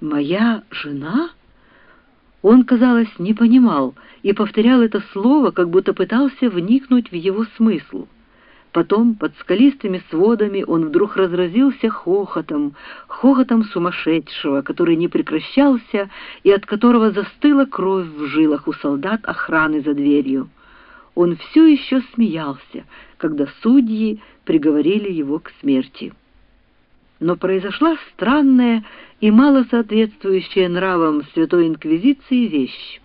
«Моя жена?» Он, казалось, не понимал и повторял это слово, как будто пытался вникнуть в его смысл. Потом, под скалистыми сводами, он вдруг разразился хохотом, хохотом сумасшедшего, который не прекращался и от которого застыла кровь в жилах у солдат охраны за дверью. Он все еще смеялся, когда судьи приговорили его к смерти. Но произошла странная и мало соответствующая нравам Святой Инквизиции вещь.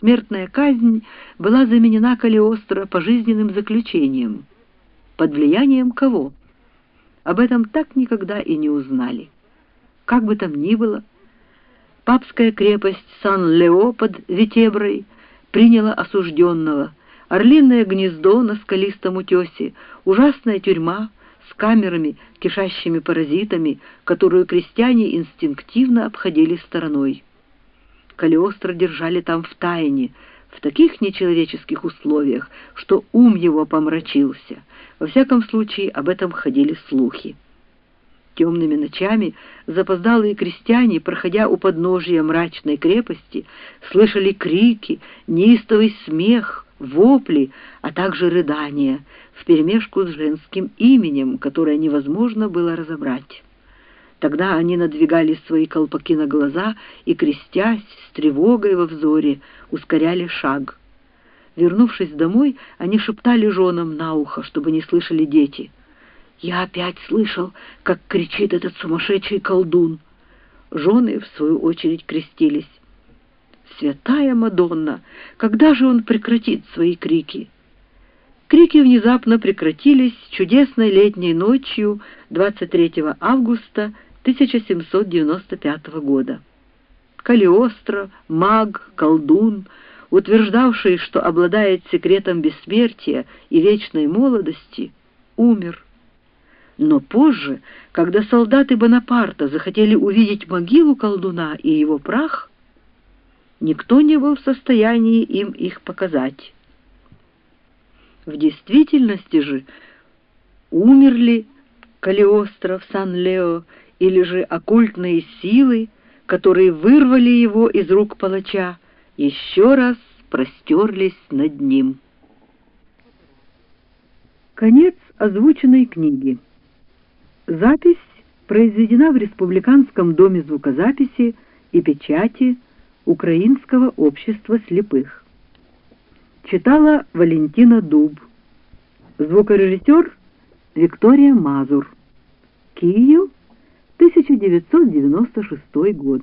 Смертная казнь была заменена Калиостро пожизненным заключением. Под влиянием кого? Об этом так никогда и не узнали. Как бы там ни было, папская крепость Сан-Лео под Витеброй приняла осужденного, орлиное гнездо на скалистом утесе, ужасная тюрьма с камерами, кишащими паразитами, которую крестьяне инстинктивно обходили стороной. Калиостро держали там в тайне, в таких нечеловеческих условиях, что ум его помрачился. Во всяком случае, об этом ходили слухи. Темными ночами запоздалые крестьяне, проходя у подножия мрачной крепости, слышали крики, неистовый смех, вопли, а также рыдания, вперемешку с женским именем, которое невозможно было разобрать. Тогда они надвигали свои колпаки на глаза и, крестясь, с тревогой во взоре, ускоряли шаг. Вернувшись домой, они шептали женам на ухо, чтобы не слышали дети. «Я опять слышал, как кричит этот сумасшедший колдун». Жены, в свою очередь, крестились. «Святая Мадонна! Когда же он прекратит свои крики?» Крики внезапно прекратились чудесной летней ночью 23 августа 1795 года. Калиостро, маг, колдун, утверждавший, что обладает секретом бессмертия и вечной молодости, умер. Но позже, когда солдаты Бонапарта захотели увидеть могилу колдуна и его прах, никто не был в состоянии им их показать. В действительности же умерли Калиостро в Сан-Лео или же оккультные силы, которые вырвали его из рук палача, еще раз простерлись над ним. Конец озвученной книги. Запись произведена в Республиканском доме звукозаписи и печати Украинского общества слепых. Читала Валентина Дуб. Звукорежиссер Виктория Мазур. Киев, 1996 год.